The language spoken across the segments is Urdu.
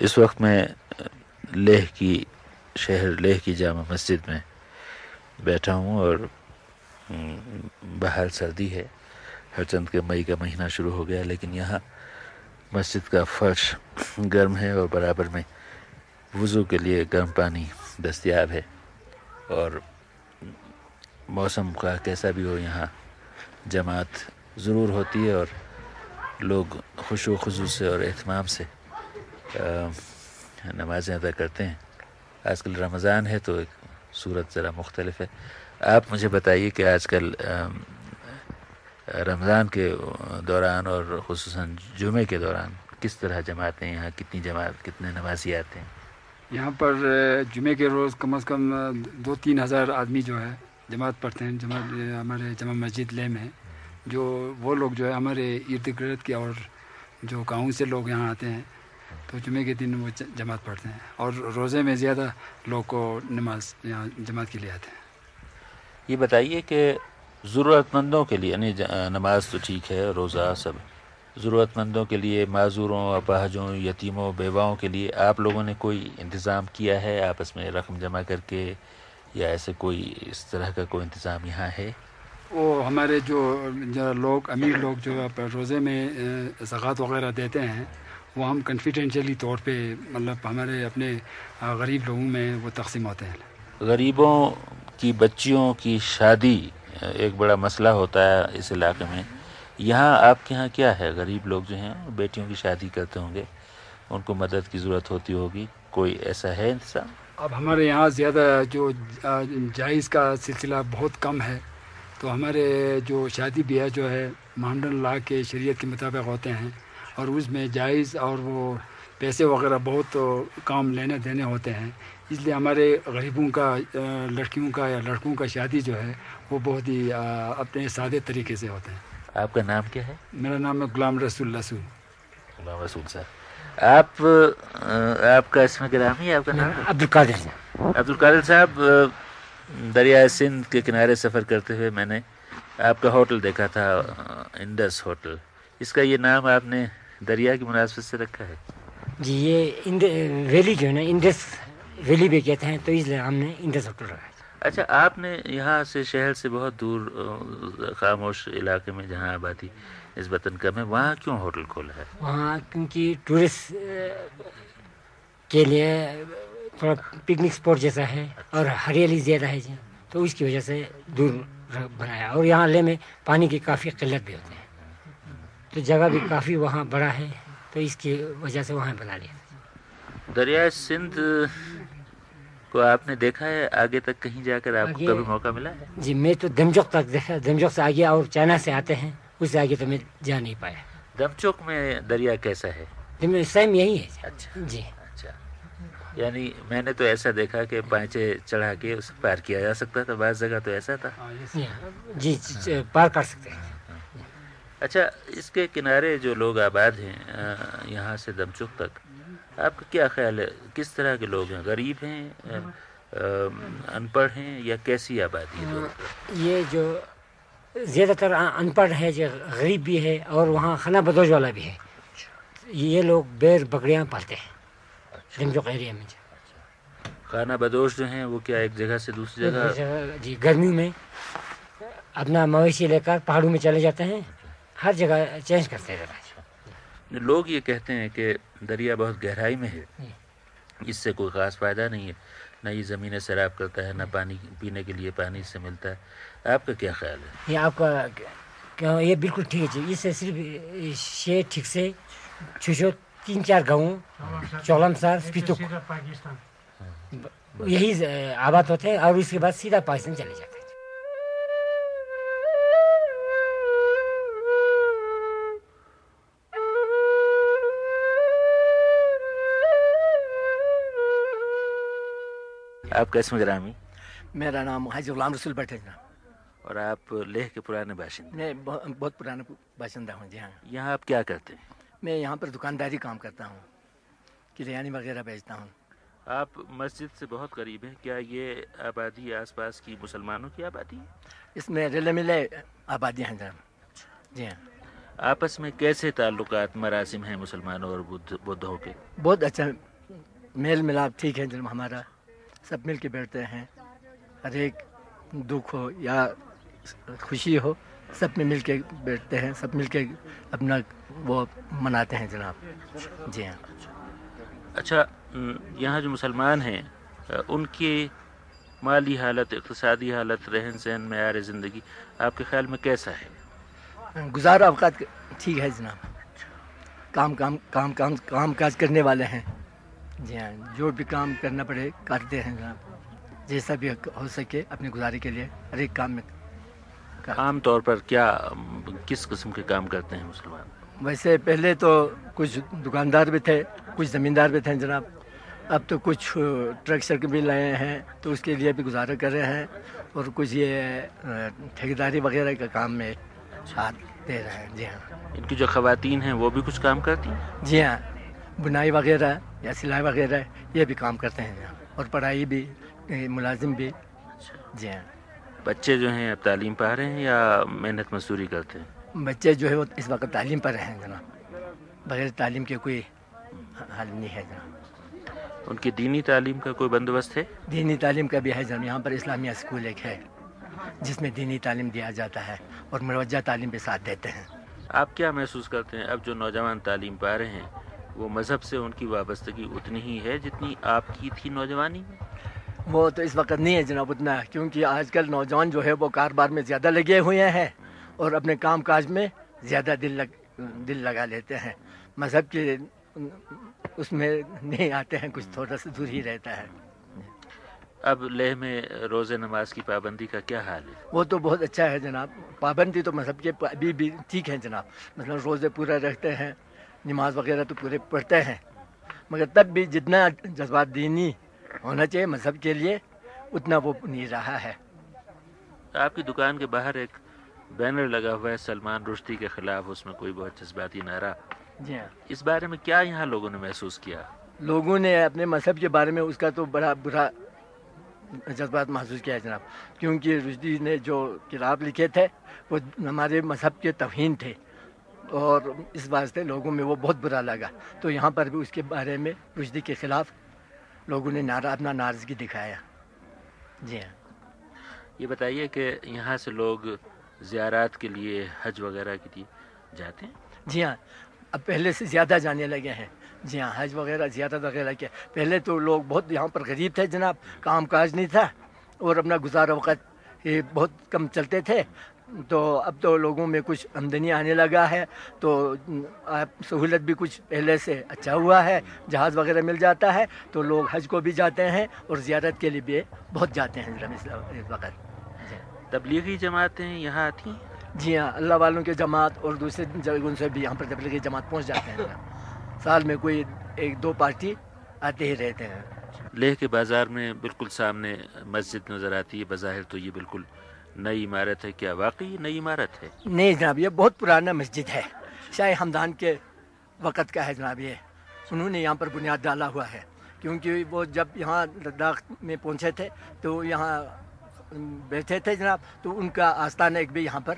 اس وقت میں لیہ کی شہر، لیہ کی جامع مسجد میں بیٹھا ہوں اور باہر سردی ہے۔ ہر چند کے مئی کا مہینہ شروع ہو گیا، لیکن یہاں مسجد کا فرش گرم ہے اور برابر میں وضو کے لیے گرم پانی دستیاب ہے۔ اور موسم کا کیسا بھی ہو، یہاں جماعت ضرور ہوتی ہے اور لوگ خوش و خصوص سے اور اہتمام سے نمازیں ادا کرتے ہیں۔ آج کل رمضان ہے تو ایک صورت ذرا مختلف ہے۔ آپ مجھے بتائیے کہ آج کل رمضان کے دوران اور خصوصاً جمعے کے دوران کس طرح جماعتیں یہاں کتنی جماعت، کتنے نمازی آتے ہیں؟ یہاں پر جمعے کے روز کم از کم دو تین ہزار آدمی جو ہے جماعت پڑھتے ہیں۔ جماعت ہمارے جمع مسجد لے میں جو وہ لوگ جو ہے ہمارے ارد گرد کے اور جو گاؤں سے لوگ یہاں آتے ہیں تو جمعے کے دن وہ جماعت پڑھتے ہیں اور روزے میں زیادہ لوگ کو نماز یہاں جماعت کے لیے آتے ہیں۔ یہ بتائیے کہ ضرورت مندوں کے لیے یعنی نماز تو ٹھیک ہے روزہ سب ضرورت مندوں کے لیے معذوروں اپاہجوں یتیموں بیواؤں کے لیے آپ لوگوں نے کوئی انتظام کیا ہے؟ آپس میں رقم جمع کر کے یا ایسے کوئی اس طرح کا کوئی انتظام یہاں ہے؟ وہ ہمارے جو لوگ امیر لوگ جو روزے میں زکوٰۃ وغیرہ دیتے ہیں وہ ہم کنفیڈینشلی طور پہ مطلب ہمارے اپنے غریب لوگوں میں وہ تقسیم ہوتے ہیں۔ غریبوں کی بچیوں کی شادی ایک بڑا مسئلہ ہوتا ہے اس علاقے میں۔ یہاں آپ کے یہاں کیا ہے؟ غریب لوگ جو ہیں بیٹیوں کی شادی کرتے ہوں گے ان کو مدد کی ضرورت ہوتی ہوگی۔ کوئی ایسا ہے انتظام؟ اب ہمارے یہاں زیادہ جو جائز کا سلسلہ بہت کم ہے۔ تو ہمارے جو شادی بیاہ جو ہے محمد اللہ کے شریعت کے مطابق ہوتے ہیں۔ اور اس میں جائز اور وہ پیسے وغیرہ بہت کام لینے دینے ہوتے ہیں۔ اس لیے ہمارے غریبوں کا لڑکیوں کا یا لڑکوں کا شادی جو ہے وہ بہت ہی اپنے سادے طریقے سے ہوتے ہیں۔ آپ کا نام کیا ہے؟ میرا نام ہے غلام رسول رسول غلام رسول صاحب۔ آپ آپ کا اسم گرامی آپ کا نام؟ عبد القادر عبد القادر صاحب دریائے سندھ کے کنارے سفر کرتے ہوئے میں نے آپ کا ہوٹل دیکھا تھا انڈس ہوٹل۔ اس کا یہ نام آپ نے دریا کی مناسبت سے رکھا ہے۔ جی یہ ویلی جو ہے نا انڈس ویلی بھی کہتے ہیں تو اس لیے ہم نے انڈس ہوٹل رکھا اچھا آپ نے یہاں سے شہر سے بہت دور خاموش علاقے میں جہاں آبادی اس وطن کم ہے وہاں کیوں ہوٹل کھولا ہے؟ وہاں کیونکہ ٹورسٹ کے لیے تھوڑا پکنک اسپاٹ جیسا ہے اور ہریالی زیادہ ہے جی تو اس کی وجہ سے دور بنایا۔ اور یہاں لے میں پانی کی کافی قلت بھی ہوتے ہیں تو جگہ بھی کافی وہاں بڑا ہے تو اس کی وجہ سے وہاں بنا لیا۔ دریائے سندھ کو آپ نے دیکھا ہے؟ آگے تک کہیں جا کر آپ کو کبھی موقع ملا؟ ہے جی میں تو دمجوک تک دیکھا دمجوک سے آگے اور چائنا سے آتے ہیں اس سے آگے تو میں جا نہیں پایا۔ دمچوک میں دریا کیسا ہے؟ سیم یہی ہے۔ اچھا جی۔ اچھا۔ یعنی میں نے تو ایسا دیکھا کہ پانچے چڑھا کے اس پار کیا جا سکتا تھا بعض جگہ تو ایسا تھا۔ جی پار کر سکتے ہیں۔ اچھا اس کے کنارے جو لوگ آباد ہیں یہاں سے دمچوک تک آپ کا کیا خیال ہے؟ کس طرح کے لوگ ہیں؟ غریب ہیں ان پڑھ ہیں یا کیسی آبادی ہے؟ یہ جو زیادہ تر ان پڑھ ہے جو غریب بھی ہے اور وہاں خانہ بدوش والا بھی ہے۔ یہ لوگ بیر بکریاں پالتے ہیں۔ دمجوک ایریا میں خانہ بدوش جو ہیں وہ کیا ایک جگہ سے دوسری جگہ؟ جی گرمیوں میں اپنا مویشی لے کر پہاڑوں میں چلے جاتے ہیں۔ ہر جگہ چینج کرتے ہیں لوگ یہ کہتے ہیں کہ دریا بہت گہرائی میں ہے۔ اس سے کوئی خاص فائدہ نہیں ہے۔ نہ یہ زمینیں سیراب کرتا ہے نہ پانی پینے کے لیے پانی اس سے ملتا ہے۔ آپ کا کیا خیال ہے؟ یہ آپ کا یہ بالکل ٹھیک ہے اس سے صرف شے ٹھیک سے چھوچو تین چار گاؤں چولم سار پیتوک یہی آباد ہوتے ہیں اور اس کے بعد سیدھا پاکستان چلے جاتے ہیں۔ آپ کا اسم گرامی؟ میرا نام حاجی غلام رسول بیٹھے گا اور آپ لیہ کے پرانے باشندے میں بہت پرانا باشندہ ہوں جی ہاں۔ یہاں آپ کیا کرتے ہیں؟ میں یہاں پر دکانداری کام کرتا ہوں کریانی وغیرہ بیچتا ہوں۔ آپ مسجد سے بہت قریب ہیں کیا یہ آبادی آس پاس کی مسلمانوں کی آبادی ہے؟ اس میں رلے ملے آبادی ہیں جناب جی ہاں۔ آپس میں کیسے تعلقات مراسم ہیں مسلمانوں اور بدھوں کے؟ بہت اچھا سب مل کے بیٹھتے ہیں۔ ہر ایک دکھ ہو یا خوشی ہو سب میں مل کے بیٹھتے ہیں سب مل کے اپنا وہ مناتے ہیں جناب۔ جی ہاں۔ اچھا یہاں جو مسلمان ہیں ان کی مالی حالت اقتصادی حالت رہن سہن معیار زندگی آپ کے خیال میں کیسا ہے؟ گزارا اوقات ٹھیک ہے جناب۔ کام کام کام کام کام کاج کرنے والے ہیں۔ جی ہاں جو بھی کام کرنا پڑے کرتے ہیں جناب۔ جیسا بھی ہو سکے اپنی گزاری کے لیے ہر ایک کام میں عام طور پر کیا کس قسم کے کام کرتے ہیں مسلمان؟ ویسے پہلے تو کچھ دکاندار بھی تھے کچھ زمیندار بھی تھے جناب۔ اب تو کچھ ٹرک شرک بھی لائے ہیں تو اس کے لیے بھی گزارا کر رہے ہیں۔ اور کچھ یہ ٹھیکیداری وغیرہ کا کام میں ساتھ دے رہے ہیں۔ جی ہاں۔ ان کی جو خواتین ہیں وہ بھی کچھ کام کرتی ہیں؟ جی ہاں بنائی وغیرہ یا سلائی وغیرہ یہ بھی کام کرتے ہیں اور پڑھائی بھی ملازم بھی۔ جی ہاں۔ بچے جو ہیں اب تعلیم پا رہے ہیں یا محنت مزدوری کرتے ہیں؟ بچے جو ہے وہ اس وقت تعلیم پر ہیں جناب۔ بغیر تعلیم کے کوئی حل نہیں ہے جناب۔ ان کی دینی تعلیم کا کوئی بندوبست ہے؟ دینی تعلیم کا بھی ہے جناب۔ یہاں پر اسلامیہ اسکول ایک ہے جس میں دینی تعلیم دیا جاتا ہے اور مروجہ تعلیم بھی ساتھ دیتے ہیں۔ آپ کیا محسوس کرتے ہیں؟ اب جو نوجوان تعلیم پا رہے ہیں وہ مذہب سے ان کی وابستگی اتنی ہی ہے جتنی آپ کی تھی نوجوانی میں؟ وہ تو اس وقت نہیں ہے جناب اتنا کیونکہ آج کل نوجوان جو ہے وہ کاروبار میں زیادہ لگے ہوئے ہیں اور اپنے کام کاج میں زیادہ دل لگ دل لگا لیتے ہیں۔ مذہب کے اس میں نہیں آتے ہیں کچھ تھوڑا سا دور ہی رہتا ہے۔ اب لہ میں روز نماز کی پابندی کا کیا حال ہے؟ وہ تو بہت اچھا ہے جناب۔ پابندی تو مذہب کے ابھی بھی ٹھیک ہے جناب۔ مطلب روزے پورا رکھتے ہیں۔ نماز وغیرہ تو پورے پڑھتے ہیں مگر تب بھی جتنا جذبات دینی ہونا چاہیے مذہب کے لیے اتنا وہ نہیں رہا ہے۔ آپ کی دکان کے باہر ایک بینر لگا ہوا ہے سلمان رشدی کے خلاف اس میں کوئی بہت جذباتی نعرہ۔ جی ہاں۔ اس بارے میں کیا یہاں لوگوں نے محسوس کیا؟ لوگوں نے اپنے مذہب کے بارے میں اس کا تو بڑا برا جذبات محسوس کیا ہے جناب کیونکہ رشدی نے جو کتاب لکھے تھے وہ ہمارے مذہب کے توہین تھے۔ اور اس واسطے لوگوں میں وہ بہت برا لگا۔ تو یہاں پر بھی اس کے بارے میں رشدی کے خلاف لوگوں نے نارا اپنا نارضگی دکھایا۔ جی ہاں۔ یہ بتائیے کہ یہاں سے لوگ زیارات کے لیے حج وغیرہ کے لیے جاتے ہیں؟ جی ہاں۔ اب پہلے سے زیادہ جانے لگے ہیں۔ جی ہاں حج وغیرہ زیارت وغیرہ کیا پہلے تو لوگ بہت یہاں پر غریب تھے جناب کام کاج نہیں تھا اور اپنا گزارا وقت یہ بہت کم چلتے تھے۔ تو اب تو لوگوں میں کچھ آمدنی آنے لگا ہے تو سہولت بھی کچھ پہلے سے اچھا ہوا ہے جہاز وغیرہ مل جاتا ہے تو لوگ حج کو بھی جاتے ہیں اور زیارت کے لیے بھی بہت جاتے ہیں اس وغیرہ جی۔ تبلیغی جماعتیں یہاں آتی ہیں؟ جی ہاں اللہ والوں کے جماعت اور دوسرے جگہوں سے بھی یہاں پر تبلیغی جماعت پہنچ جاتے ہیں۔ سال میں کوئی ایک دو پارٹی آتے ہی رہتے ہیں۔ لیہ کے بازار میں بالکل سامنے مسجد نظر آتی ہے بظاہر تو یہ بالکل نئی عمارت ہے کیا؟ واقعی نئی عمارت ہے؟ نہیں جناب، یہ بہت پرانا مسجد ہے۔ شاہ ہمدان کے وقت کا ہے جناب یہ۔ انہوں نے یہاں پر بنیاد ڈالا ہوا ہے۔ کیونکہ وہ جب یہاں لداخ میں پہنچے تھے تو یہاں بیٹھے تھے جناب، تو ان کا آستانہ ایک بھی یہاں پر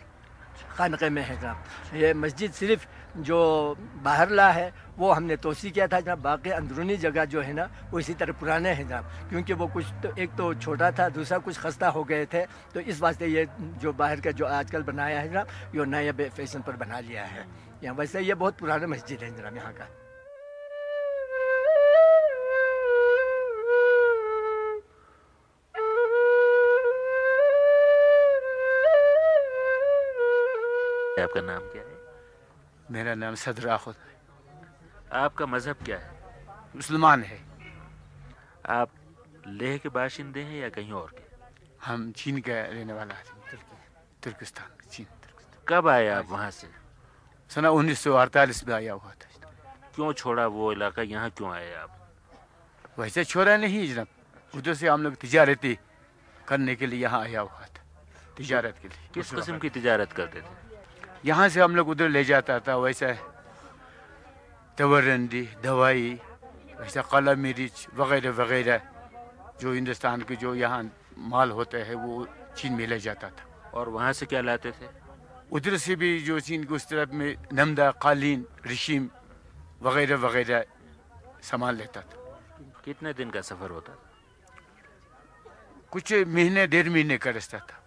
خانقہ محکم یہ مسجد صرف جو باہر لا ہے، وہ ہم نے توسیع کیا تھا جناب، باقی اندرونی جگہ جو ہے نا، وہ اسی طرح پرانے ہیں جناب کیونکہ وہ کچھ تو، ایک تو چھوٹا تھا، دوسرا کچھ خستہ ہو گئے تھے۔ تو اس واسطے یہ جو باہر کا جو آج کل بنایا ہے جناب یہ نئے فیشن پر بنا لیا ہے۔ ویسے یہ بہت پرانا مسجد ہے جناب، یہاں کا۔ آپ کا نام کیا ہے؟ میرا نام صدر آخد ہے۔ آپ کا مذہب کیا ہے؟ مسلمان ہے۔ آپ لیہ کے باشندے ہیں یا کہیں اور کے؟ ہم چین کا رہنے والا ہیں۔ ترکستان۔ چین کب آئے آپ وہاں سے؟ سنہ انیس سو اڑتالیس میں آیا ہوا تھا۔ کیوں چھوڑا وہ علاقہ؟ یہاں کیوں آئے آپ؟ ویسے چھوڑا نہیں جناب۔ ادھر سے ہم لوگ تجارتی کرنے کے لیے یہاں آیا ہوا تھا۔ تجارت کے لیے۔ کس قسم کی تجارت کرتے تھے؟ یہاں سے ہم لوگ ادھر لے جاتا تھا ویسا تورنڈی دوائی ویسا کالا مرچ وغیرہ وغیرہ جو ہندوستان کے جو یہاں مال ہوتا ہے وہ چین میں لے جاتا تھا۔ اور وہاں سے کیا لاتے تھے؟ ادھر سے بھی جو چین کو اس طرف میں نمدا قالین رشیم وغیرہ وغیرہ سامان لیتا تھا۔ کتنے دن کا سفر ہوتا تھا؟ کچھ مہینے ڈیڑھ مہینے کا رستہ تھا۔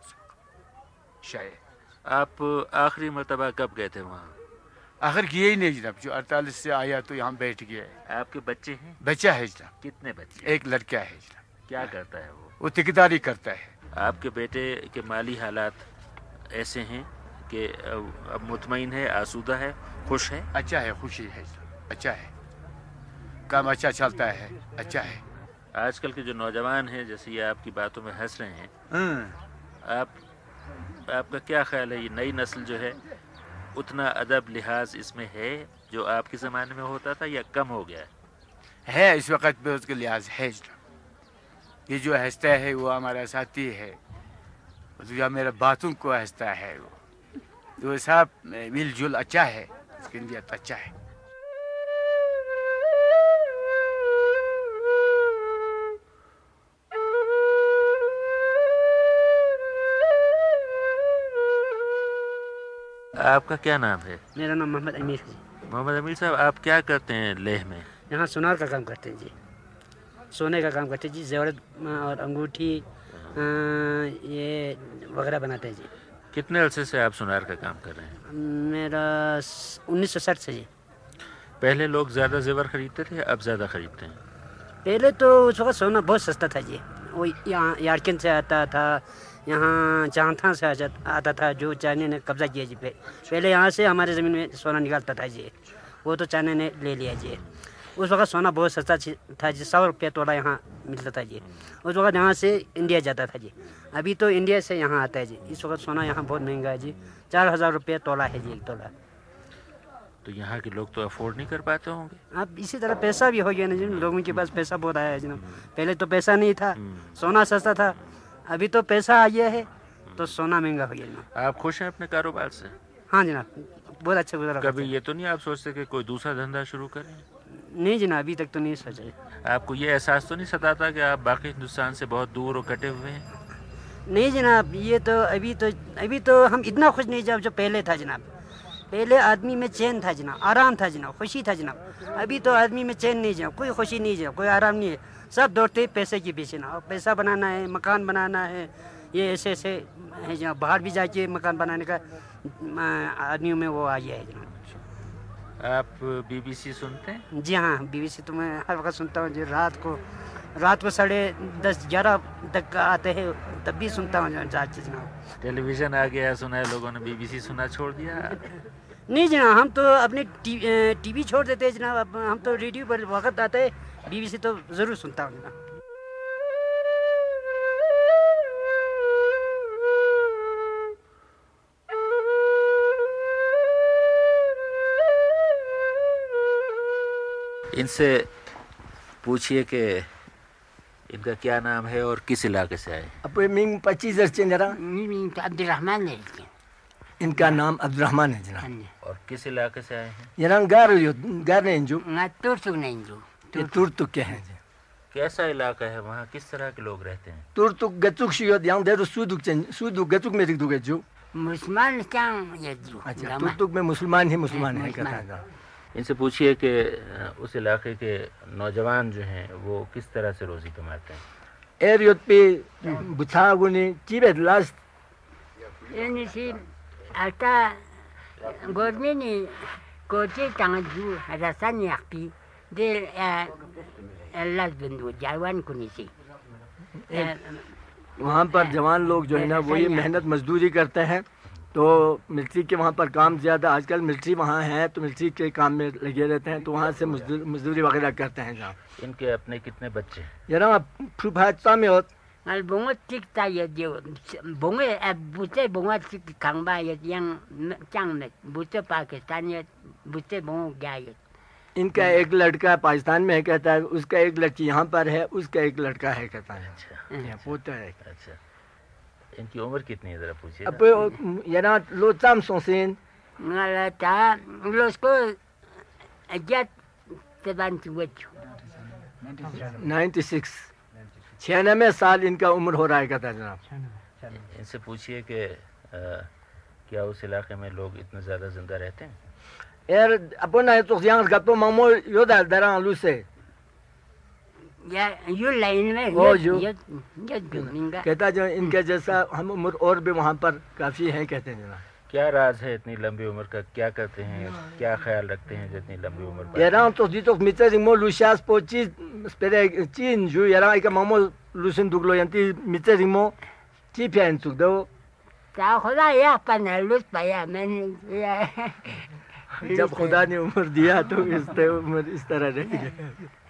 شاید۔ آپ آخری مرتبہ کب گئے تھے وہاں؟ آخر گئے ہی نہیں جناب جو اڑتالیس سے آیا تو یہاں بیٹھ گیا ہے۔ آپ کے بچے ہیں؟ بچہ ہے جناب۔ کتنے بچے ایک لڑکا ہے جناب۔ کیا کرتا ہے وہ؟ وہ تکداری کرتا ہے۔ آپ کے بیٹے کے مالی حالات ایسے ہیں کہ اب مطمئن ہے آسودہ ہے خوش ہے؟ اچھا ہے خوشی ہے اچھا ہے۔ کام اچھا چلتا ہے۔ اچھا ہے۔ آج کل کے جو نوجوان ہیں جیسے یہ آپ کی باتوں میں ہنس رہے ہیں ہاں۔ آپ آپ کا کیا خیال ہے؟ یہ نئی نسل جو ہے، اتنا ادب لحاظ اس میں ہے جو آپ کے زمانے میں ہوتا تھا یا کم ہو گیا ہے؟ اس وقت پہ اس کے لحاظ ہے یہ جو آہستہ ہے وہ ہمارا ساتھی ہے۔ جو میرا باتوں کو آہستہ ہے وہ۔ تو صاحب مل جل اچھا ہے۔ اس کے لیے اچھا ہے۔ آپ کا کیا نام ہے؟ میرا نام محمد امیر ہے۔ جی محمد امیر صاحب آپ کیا کرتے ہیں لیہ میں؟ یہاں سونار کا کام کرتے ہیں جی۔ سونے کا کام کرتے ہیں جی زیورت اور انگوٹھی یہ وغیرہ بناتے ہیں جی۔ کتنے عرصے سے آپ سونار کا کام کر رہے ہیں؟ میرا انیس سو سٹھ سے جی۔ پہلے لوگ زیادہ زیور خریدتے تھے اب زیادہ خریدتے ہیں۔ پہلے تو اس وقت سونا بہت سستا تھا جی۔ وہ یارکن سے آتا تھا یہاں جانتھا سے آتا تھا جو چائنا نے قبضہ کیا جی۔ پہلے یہاں سے ہمارے زمین میں سونا نکالتا تھا جی۔ وہ تو چائنا نے لے لیا جی۔ اس وقت سونا بہت سستا تھا جی۔ سو روپیہ توڑا یہاں ملتا تھا جی۔ اس وقت یہاں سے انڈیا جاتا تھا جی۔ ابھی تو انڈیا سے یہاں آتا ہے جی۔ اس وقت سونا یہاں بہت مہنگا ہے جی۔ چار ہزار روپیہ تولا ہے جی ایک تولا تو یہاں کے لوگ تو افورڈ نہیں کر پاتے ہوں گے؟ اب اسی طرح پیسہ بھی ہو گیا نا جی۔ لوگوں کے پاس پیسہ بہت آیا ہے جناب۔ پہلے تو پیسہ نہیں تھا۔ سونا سستا تھا۔ ابھی تو پیسہ آیا ہے تو سونا مہنگا ہو گیا جناب آپ خوش ہیں اپنے کاروبار سے؟ ہاں جناب بہت اچھا گزارا کبھی یہ تو نہیں آپ سوچتے کہ کوئی دوسرا دھندا شروع کریں نہیں جناب ابھی تک تو نہیں سوچا آپ کو یہ احساس تو نہیں ستاتا کہ آپ باقی ہندوستان سے بہت دور اور کٹے ہوئے ہیں؟ نہیں جناب یہ تو ابھی تو ابھی تو ہم اتنا خوش نہیں جب جو پہلے تھا جناب۔ پہلے آدمی میں چین تھا جناب آرام تھا جناب خوشی تھا جناب۔ ابھی تو آدمی میں چین نہیں جناب کوئی خوشی نہیں جناب کوئی آرام نہیں ہے۔ سب دوڑتے پیسے کے پیچھے نا۔ پیسہ بنانا ہے مکان بنانا ہے۔ یہ ایسے ایسے ہے جناب باہر بھی جا کے مکان بنانے کا آدمیوں میں وہ آ گیا ہے جناب۔ آپ بی بی سی سنتے ہیں؟ جی ہاں بی بی سی تو میں ہر وقت سنتا ہوں جی رات کو رات کو ساڑھے دس گیارہ تک آتے ہیں تب بھی سنتا ہوں جناب ٹیلی ویژن آ گیا سنا ہے لوگوں نے بی بی سی سنا چھوڑ دیا۔ نہیں جناب ہم تو اپنے ٹی وی چھوڑ دیتے ہیں جناب۔ ہم تو ریڈیو پر وقت آتے ہیں بی بی سی تو ضرور سنتا ہوں جناب۔ ان سے پوچھئے کہ ان کا کیا نام ہے اور کس علاقے سے آئے؟ اپنے میم پچیس ہزار چین عبد الرحمن ہے ان کا نام عبد الرحمن ہے جناب۔ ہاں جی۔ اور کس علاقے سے آئے ہیں؟ جناب گار گار نینجو ہاں، ترتک نینجو یہ ترتک کے ہیں جی۔ کیسا علاقہ ہے وہاں؟ کس طرح کے لوگ رہتے ہیں؟ ترتک گچک شیوت یہاں دے تو سودک چن سودک گچک میں دکھ دو گے جو۔ مسلمان کیا یہ اچھا ترتک میں مسلمان ہی مسلمان ہے کہتا ہے۔ ان سے پوچھیے کہ اس علاقے کے نوجوان جو ہیں وہ کس طرح سے روزی کماتے ہیں؟ eri 부차하고니 집에 라스트 연이시 아까 고민이 고치 당주 دیل 약비 데 جاوان کنی سی۔ وہاں پر جوان لوگ جو ہے نا وہ یہ محنت مزدوری کرتے ہیں۔ تو ملٹری کے وہاں پر کام زیادہ آج کل ملٹری وہاں ہے تو ملٹری کے کام میں لگے رہتے ہیں تو وہاں سے مزدوری وغیرہ کرتے ہیں جہاں ان کے اپنے کتنے بچے ہیں؟ جناب شو بھاجتا میں ہوت بونگو ٹکتا ہے جو بونگے بوتے بونگا ٹک کھانگبا ہے یانگ چانگ نے بوتے پاکستان ہے بوتے بونگو گیا ہے۔ ان کا ایک لڑکا پاکستان میں ہے کہتا ہے اس کا ایک لڑکی یہاں پر ہے اس کا ایک لڑکا ہے کہتا ہے۔ اچھا۔ ہاں، ہوتا ہے۔ اچھا۔ ان کی عمر کتنی ہے ذرا اب لو تام سوسین مالا تا لوس کو اجت تبان 96 چھیانوے سال ان کا عمر ہو رہا ہے تھا جناب۔ ان سے پوچھیے کہ کیا اس علاقے میں لوگ اتنے زیادہ زندہ رہتے ہیں؟ یار اپنا تو گتو مامو یودا دران لوسے کہتا جو ان کے جیسا ہم عمر اور بھی وہاں پر کافی ہیں کہتے ہیں جناب۔ کیا راز ہے اتنی لمبی عمر کا؟ کیا کرتے ہیں؟ کیا خیال رکھتے ہیں جتنی لمبی عمر پر؟ یران تو دیتو تو میتر جی، مو لوشاس پو چیز پرے چین جو یران ایک مامو لوسن دگلو یعنی ینتی میتر جی مو چی پیان چک دو تا خدا یا پنہ لوت پیا میں جب خدا نے عمر دیا تو اس عمر اس طرح رہی ہے